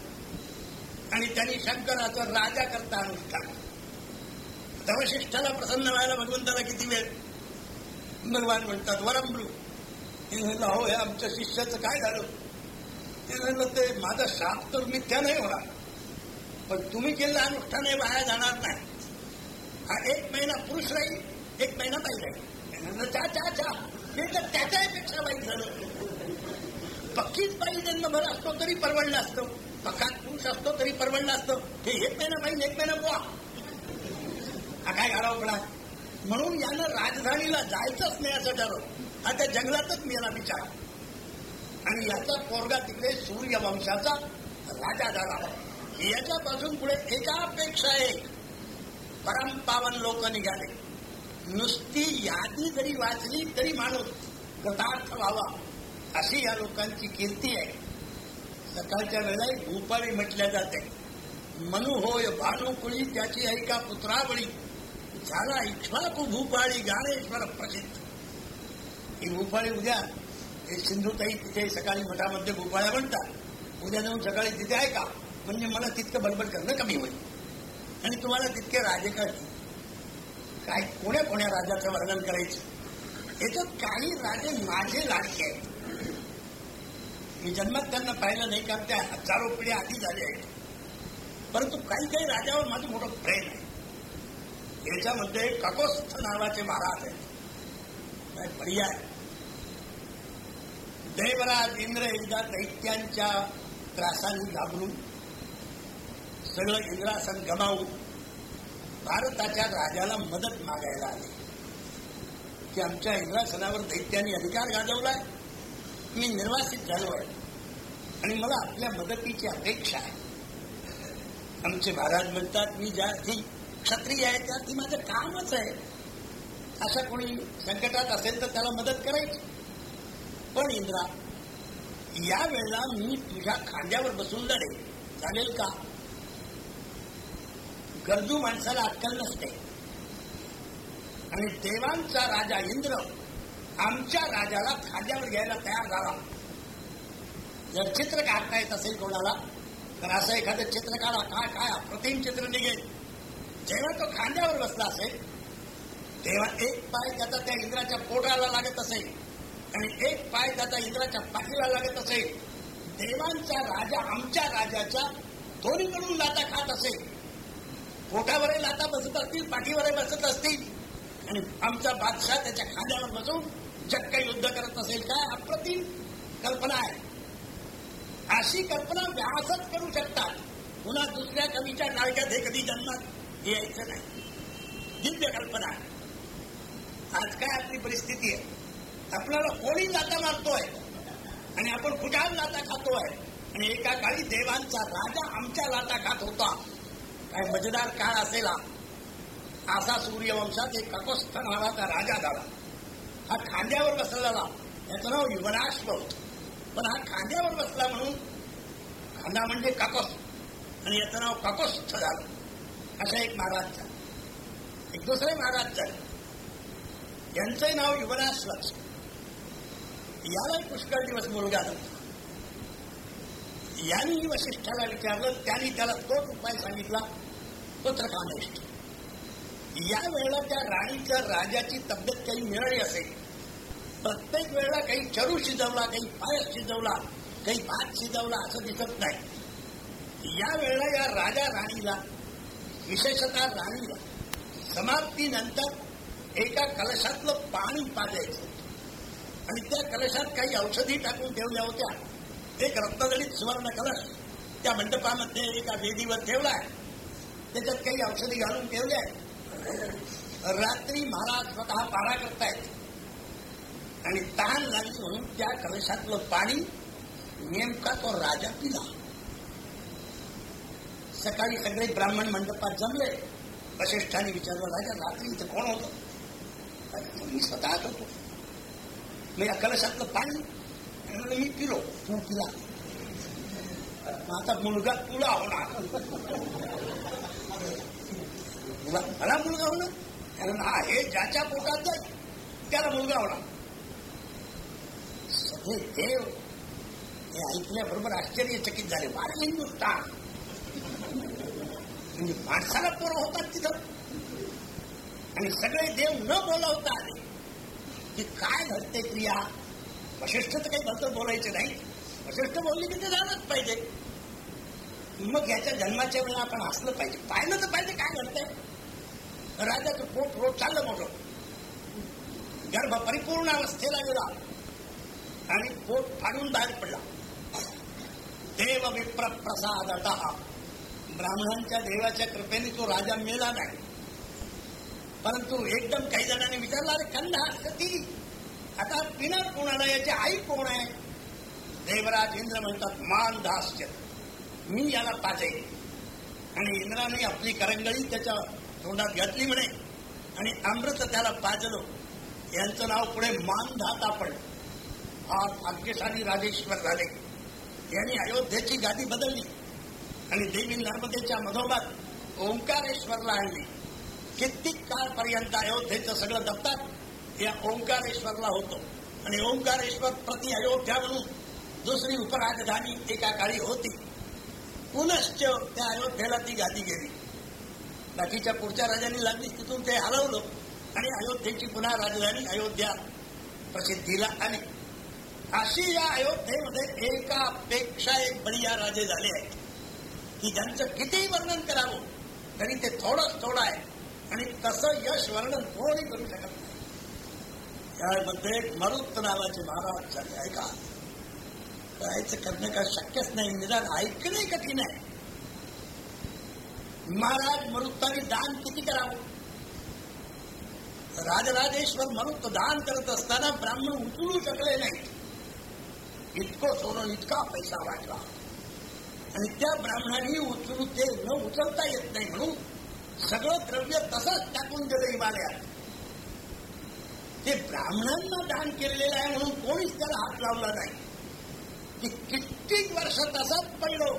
आणि त्यांनी शंकराचं राजा करता अनुष्ठान वशिष्ठाला प्रसन्न व्हायला भगवंताला किती वेळ? भगवान म्हणतात वरमृ हे म्हणलं हो हे आमच्या शिष्याचं काय झालं? ते म्हणलं ते माझा शाप तर मिथ्या नाही होणार. पण तुम्ही केलेलं अनुष्ठान हे वाया जाणार नाही. हा एक महिना पुरुष राहील एक महिना बाई राहील. चा चा चा. हे तर त्याच्यापेक्षा वाईट झालं. पक्कीच बाई जन्मभर असतो तरी परवडलं असतं. पक्कात पुरुष असतो तरी परवडलं असतं. हे एक महिना बाई एक महिना बुवा. हा काय घालावं म्हणून यानं राजधानीला जायचंच नाही असं ठरवलं हा त्या जंगलातच मेला विचार आणि याचा पोरगा तिकडे सूर्यवंशाचा राजा झाला. याच्यापासून पुढे एकापेक्षा एक परमपावन लोक निघाले. नुसती यादी जरी वाचली तरी माणूस कृतार्थ व्हावा. अशी या लोकांची कीर्ती आहे. सकाळच्या वेळाही भूपाळी म्हटल्या जाते. मनु होय भानुकुळी त्याची ऐका पुत्रावळी? झाला इक्ष्वाकू भूपाळी गाणेश्वर प्रसिद्ध. ही भूपाळी उद्या हे सिंधुताई तिथे सकाळी मठामध्ये भूपाळ्या म्हणतात. उद्या जाऊन सकाळी तिथे ऐका म्हणजे मला तितकं बडबड करणं कमी होईल. आणि तुम्हाला तितके राजे काय कोण्या कोण्या राजाचं वर्णन करायचं? याच्यात काही राजे माझे लाडके आहेत. मी जन्मात त्यांना पाहिलं नाही कारण त्या हजारो पिढ्या आधी झाल्या आहेत. परंतु काही काही राजावर माझं मोठं प्रेम आहे. याच्यामध्ये ककोस्थ नावाचे महाराज आहेत. काय पर्याय? देवराज इंद्र एकदा दैत्यांच्या त्रासाने घाबरून सगळं इंद्रासन गमावून भारताच्या राजाला मदत मागायला आले. की आमच्या इंद्रासनावर दैत्याने अधिकार गाजवलाय. मी निर्वासित झालो आहे. आणि मला आपल्या मदतीची अपेक्षा आहे. आमचे महाराज म्हणतात मी ज्या अर्थी क्षत्रिय आहे त्या अर्थी माझं कामच आहे. अशा कोणी संकटात असेल तर त्याला मदत करायची. पण इंद्रा या वेळेला मी तुझ्या खांद्यावर बसून लढेल. चालेल का? गरजू माणसाला अक्कल नसते. आणि देवांचा राजा इंद्र आमच्या राजाला खांद्यावर घ्यायला तयार झाला. जर चित्र काढता येत असेल कोणाला तर असं एखादं चित्र काढा. काय काय अप्रतिम चित्र निघेल. जेव्हा तो खांद्यावर बसला असेल तेव्हा एक पाय त्याचा त्या इंद्राच्या पोटाला लागत असेल आणि एक पाय त्याचा इंद्राच्या पाठीला लागत असेल. देवांचा राजा आमच्या राजाच्या दोन्हीकडून लाता खात असेल. पोटावरही लाता बसत असतील पाठीवरही बसत असतील. आणि आमचा बादशाह त्याच्या खांद्यावर बसून चक्क युद्ध करत असेल काय? अप्रतिम कल्पना आहे. अशी कल्पना व्यासच करू शकतात. पुन्हा दुसऱ्या कवीच्या नाळक्यात हे कधी जन्मात यायचं नाही. दिव्य कल्पना आज काय आपली परिस्थिती आहे? आपल्याला कोणी लाता मारतोय? आणि आपण कुठाल लाता खातोय? आणि एका काळी देवांचा राजा आमच्या लाता खात होता. काय मजेदार काळ असेला असा सूर्यवंशात एक ककोस्थ नावाचा राजा झाला. हा खांद्यावर बसलेला याचं नाव युवराश्व होत. पण हा खांद्यावर बसला म्हणून खांदा म्हणजे काकोस. आणि याचं नाव काकोस्थ झालं. असा एक महाराज झाला. एक दुसरे महाराज झाले. यांचंही नाव युवराश्वच यालाही पुष्कळ दिवस मुलगा नव्हता. यांनी वशिष्ठाला विचारलं त्यांनी त्याला तोच उपाय सांगितला पुत्रकामेष्ट या वेळेला त्या राणीच्या राजाची तब्येत काही मिळाली असेल. प्रत्येक वेळेला काही चरू शिजवला काही पायस शिजवला काही भात शिजवला असं दिसत नाही. या वेळेला या राजा राणीला विशेषतः राणीला समाप्तीनंतर एका कलशातलं पाणी पाजायचं आणि त्या कलशात काही औषधी टाकून ठेवल्या होत्या. एक रत्नजडित सुवर्ण कलश त्या मंडपामध्ये एका वेदीवर आहे. त्याच्यात काही औषधी घालून ठेवल्या रात्री महाराज स्वतः पारा करतायत. आणि ताण लागली म्हणून त्या कलशातलं पाणी नेमका तो राजा पिला. सकाळी सगळे ब्राह्मण मंडपात जमले. वशिष्ठाने विचारलं राजा रात्री इथं कोण होत? मी स्वतःच होतो मी या कलशातलं पाणी? मी पिलो. तू पिला. माझा मुलगा तुला होणार. तुला मला मुलगा होणार. कारण हा हे ज्याच्या पोटात जाईल त्याला मुलगा होणार. सगळे देव हे ऐकल्याबरोबर आश्चर्यचकित झाले. वारे नुसता म्हणजे माणसाला पोरं होतात तिथं. आणि सगळे देव न बोलावता आले. की काय घडते क्रिया वशिष्ठ तर काही भलत बोलायचे नाही. वशिष्ठ बोलली की ते झालंच पाहिजे. मग याच्या जन्माच्या वेळेला आपण असलं पाहिजे. पाहिलं तर पाहिजे काय घडतंय. राजाचं पोट रोज चाललं मोठं. गर्भ परिपूर्ण अवस्थेला गेला आणि पोट फाडून बाहेर पडला. देव विप्र प्रसाद ब्राह्मणांच्या देवाच्या कृपेने तो राजा मेला नाही. परंतु एकदम काही जणांनी विचारला अरे कंदा कधी आता पिणार कोणाला याची आई कोण आहे? देवराज इंद्र म्हणतात मान दास्य मी याला पाजे आणि इंद्राने आपली करंगळी त्याच्या तोंडात घातली म्हणे. आणि अमृत त्याला पाजलो. यांचं नाव पुढे मानधाता पडलं. आज भाग्यशाली राजेश्वर झाले. यांनी अयोध्येची गादी बदलली. आणि देवी नर्मदेच्या मधोमध ओंकारेश्वरला आणली. कित्येक काळपर्यंत अयोध्येचं सगळं दप्तर या ओंकारेश्वरला होतं. आणि ओंकारेश्वर प्रति अयोध्या म्हणून दुसरी उपराजधानी एका काळी होती. पुनश्च त्या अयोध्येला ती गादी गेली. बाकीच्या पुढच्या राजांनी लागली तिथून ते हलवलं आणि अयोध्येची पुन्हा राजधानी अयोध्या प्रसिद्धीला आली. अशी या अयोध्येमध्ये एकापेक्षा एक बढिया राजे झाले आहेत. की ज्यांचं कितीही वर्णन करावं तरी ते थोडंच थोडं आहे. आणि तसं यश वर्णन कोणी करू शकत नाही. त्यामध्ये एक मरुत नावाचे महाराज झाले. ऐका करायचं करणं का शक्यच नाही. निदान ऐकणे कठीण आहे. महाराज मरुत्तानी दान किती करावं? राजराजेश्वर मरुत दान करत असताना ब्राह्मण उचलू शकले नाही. इतकं सोनं इतका पैसा वाटला आणि त्या ब्राह्मणांनी उचलू ते न उचलता येत नाही म्हणून सगळं द्रव्य तसंच टाकून दिलं हिमालयात. ते ब्राह्मणांना दान केलेलं आहे म्हणून कोणीच त्याला हात लावला नाही. की कित्येक वर्ष तसाच पडलो.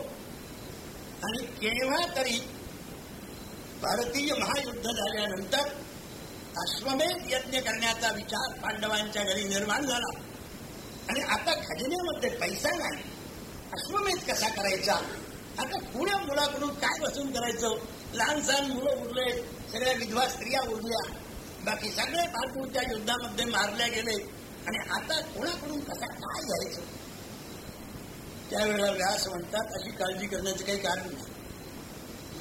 आणि केव्हा तरी भारतीय महायुद्ध झाल्यानंतर अश्वमेध यज्ञ करण्याचा विचार पांडवांच्या घरी निर्माण झाला. आणि आता खजिन्यामध्ये पैसा नाही. अश्वमेध कसा करायचा? आता पुण्या मुलाकडून काय बसून करायचं? लहान सहान मुलं उरले सगळ्या विधवा स्त्रिया उरल्या. बाकी सगळे भारतीय त्या युद्धामध्ये मारल्या गेले. आणि आता कोणाकडून कसा काय घ्यायचं? त्यावेळेला व्यास म्हणतात अशी काळजी करण्याचं काही कारण नाही.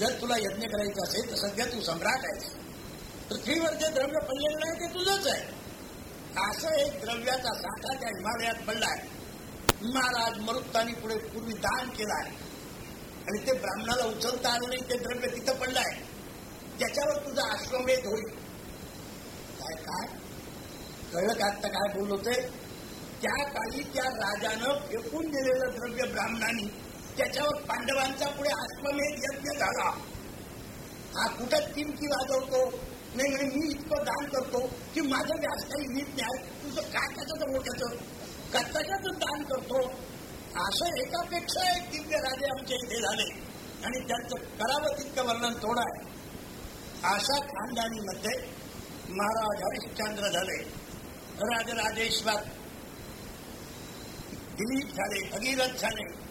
जर तुला यज्ञ करायचा असेल तर सध्या तू सम्राट आहेस. पृथ्वीवर जे द्रव्य पडलेलं आहे ते तुझंच आहे. असं एक द्रव्याचा साठा त्या हिमालयात पडलाय. महाराज मरुत्तानी पुढे पूर्वी दान केलाय. आणि ते ब्राह्मणाला उचलता आलं नाही ते द्रव्य तिथं पडलंय. त्याच्यावर तुझा अश्वमेध होईल. काय काय? कळलं का आता काय बोल होते त्या काळी त्या राजानं फेकून दिलेलं द्रव्य ब्राह्मणांनी त्याच्यावर पांडवांचा पुढे अश्वमेध यज्ञ झाला. हा कुठं किमती वाजवतो? नाही नाही मी इतकं दान करतो की माझं व्यास काही नीट नाही तुझं काय कशाचं मोठ्याचं? कशाचं दान करतो? असं एकापेक्षा एक दिव्य राजे आमच्या इथे झाले. आणि त्यांचं करावं तितकं वर्णन थोडं आहे. अशा खानदानीमध्ये महाराज हरिश्चंद्र झाले. राजराजेश्वर. दिलीप झाले भगीरथ झाले.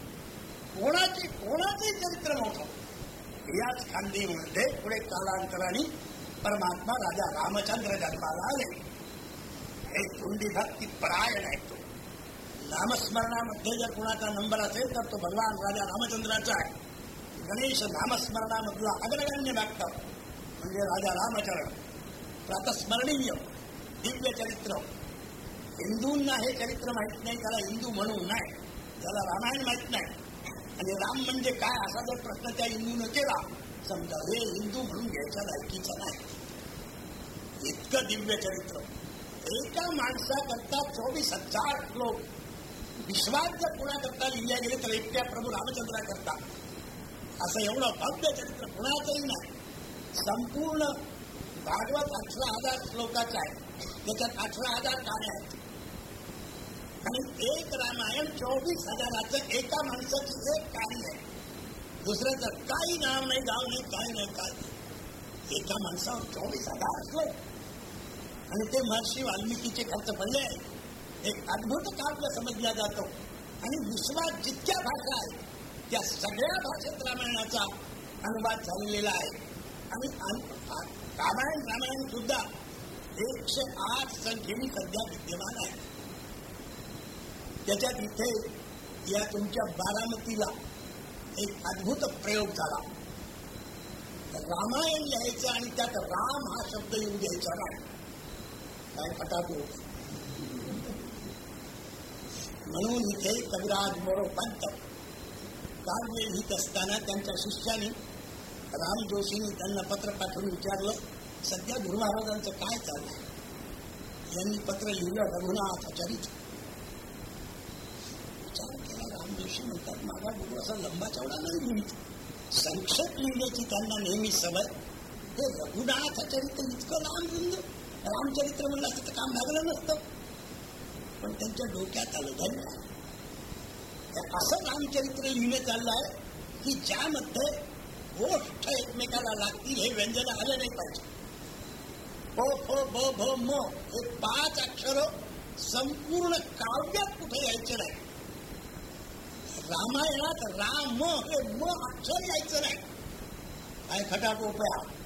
कोणाचे कोणाचे चरित्र मोठं याच खांदीमध्ये पुढे कालांतराने परमात्मा राजा रामचंद्र जन्माला आले. हे तोंडी भक्ती परायण आहे तो. नामस्मरणामध्ये जर कुणाचा नंबर असेल तर तो भगवान राजा रामचंद्राचा आहे. गणेश नामस्मरणामधला अग्रगण्य भक्त म्हणजे राजा रामचरण. प्रातस्मरणीय दिव्य चरित्र. हिंदूंना हे चरित्र माहीत नाही त्याला हिंदू म्हणून नाही. त्याला रामायण माहीत नाही. आणि राम म्हणजे काय असा जर प्रश्न त्या हिंदूनं केला समजा हे हिंदू म्हणून घ्यायच्या लायकीचं नाही. इतकं दिव्य चरित्र. एका माणसाकरता चोवीस हजार श्लोक. विश्वास जर कुणाकरता लिहिले गेले तर एकट्या प्रभू रामचंद्राकरता. असं एवढं भव्य चरित्र कुणाचंही नाही. संपूर्ण भागवत अठरा हजार श्लोकाचं आहे. त्याच्यात अठरा हजार काय आहेत. आणि एक रामायण चोवीस हजाराचं एका माणसाचं एक कार्य आहे. दुसऱ्याचं काही नाव नाही गाव नाही काही नाही काय एका माणसावर चोवीस हजार असलो. आणि ते महर्षी वाल्मिकीचे खर्च पडले एक अद्भुत काव्य समजला जातो. आणि विश्वात जितक्या भाषा आहेत त्या सगळ्या भाषेत रामायणाचा अनुवाद झालेला आहे. आणि रामायण रामायण सुद्धा एकशे आठ संख्येने सध्या विद्यमान आहे. त्याच्यात इथे या तुमच्या बारामतीला एक अद्भुत प्रयोग झाला. रामायण लिहायचं आणि त्यात राम हा शब्द येऊ द्यायचा नाही. काय फटाको? म्हणून इथे कविराज मोरोपंत काव्य लिहित असताना त्यांच्या शिष्याने राम जोशींनी त्यांना पत्र पाठवून विचारलं सध्या गुरु महाराजांचं काय चाललंय? यांनी पत्र लिहिलं रघुनाथ चरित विचार ऋषी म्हणतात माझा गुरु असा लंबा चौडा नाही लिहित संक्षेप लिहिण्याची त्यांना नेहमी सवय. हे रघुनाथ चरित्र इतकं लांब रुंद. रामचरित्र म्हणलं असतं तर काम लागलं नसतं. पण त्यांच्या डोक्यात आलं धन्य असं रामचरित्र लिहिणं आहे की ज्यामध्ये गोष्ट एकमेकाला लागतील हे व्यंजन आलं नाही पाहिजे. प फ ब भ म हे पाच अक्षर संपूर्ण काव्यात कुठे यायचे नाही रामायणात राम हे म अक्षर यायचं नाही. काय खटाटोप्या.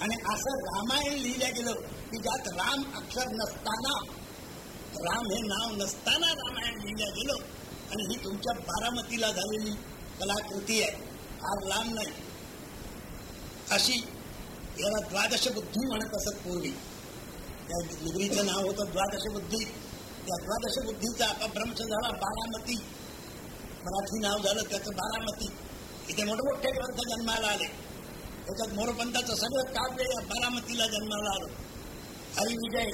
आणि असं रामायण लिहिलं गेलं की ज्यात राम अक्षर नसताना राम हे नाव नसताना रामायण लिहिलं गेलं. आणि ही तुमच्या बारामतीला झालेली कलाकृती आहे. फार लांब नाही. अशी याला द्वादश बुद्धी म्हणत असत पूर्वी त्या निगरीचं नाव होतं द्वादश बुद्धी त्या द्वादश बुद्धीचा अपभ्रंश झाला बारामती. मराठी नाव झालं त्याचं बारामती. इथे मोठे मोठे ग्रंथ जन्माला आले. त्याच्यात मोरपंथाचं सगळं काव्य या बारामतीला जन्माला आलं. हरिविजय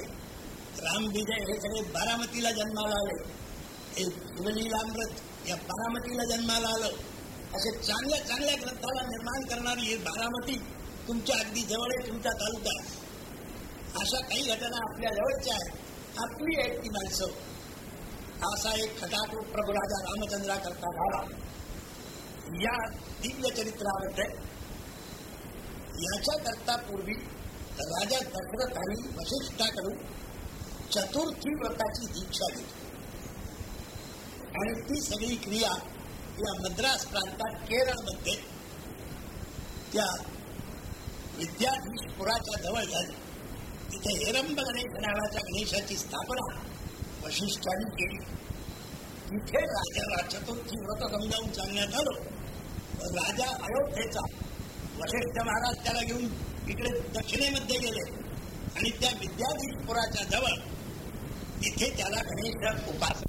रामविजय हे सगळे बारामतीला जन्माला आले. हे शिवलीलामृत या बारामतीला जन्माला आलं. असे चांगल्या चांगल्या ग्रंथाला निर्माण करणारी ही बारामती तुमच्या अगदी जवळ आहे तुमचा तालुका अशा काही घटना आपल्या जवळच्या आहेत. आपली आहेत ती माणसं. असा एक खटाटू प्रभू राजा रामचंद्रा करता झाला. या दिव्य चरित्रामध्ये याच्या करता पूर्वी राजा दशरथांनी वशिष्ठाकडून चतुर्थी व्रताची दीक्षा घेतली. आणि ती सगळी क्रिया या मद्रास प्रांतात केरळमध्ये त्या विद्याधीशपुराच्या जवळ झाली. तिथे हेरंब गणेश नावाच्या गणेशाची स्थापना वशिष्ठांनी केली तिथे राजा राज्यातून व्रत समजावून सांगण्यात आलं. राजा अयोध्येचा वशिष्ठ महाराज त्याला घेऊन इकडे दक्षिणेमध्ये गेले. आणि त्या विद्याधीशपुराच्या जवळ तिथे त्याला गणेश उपास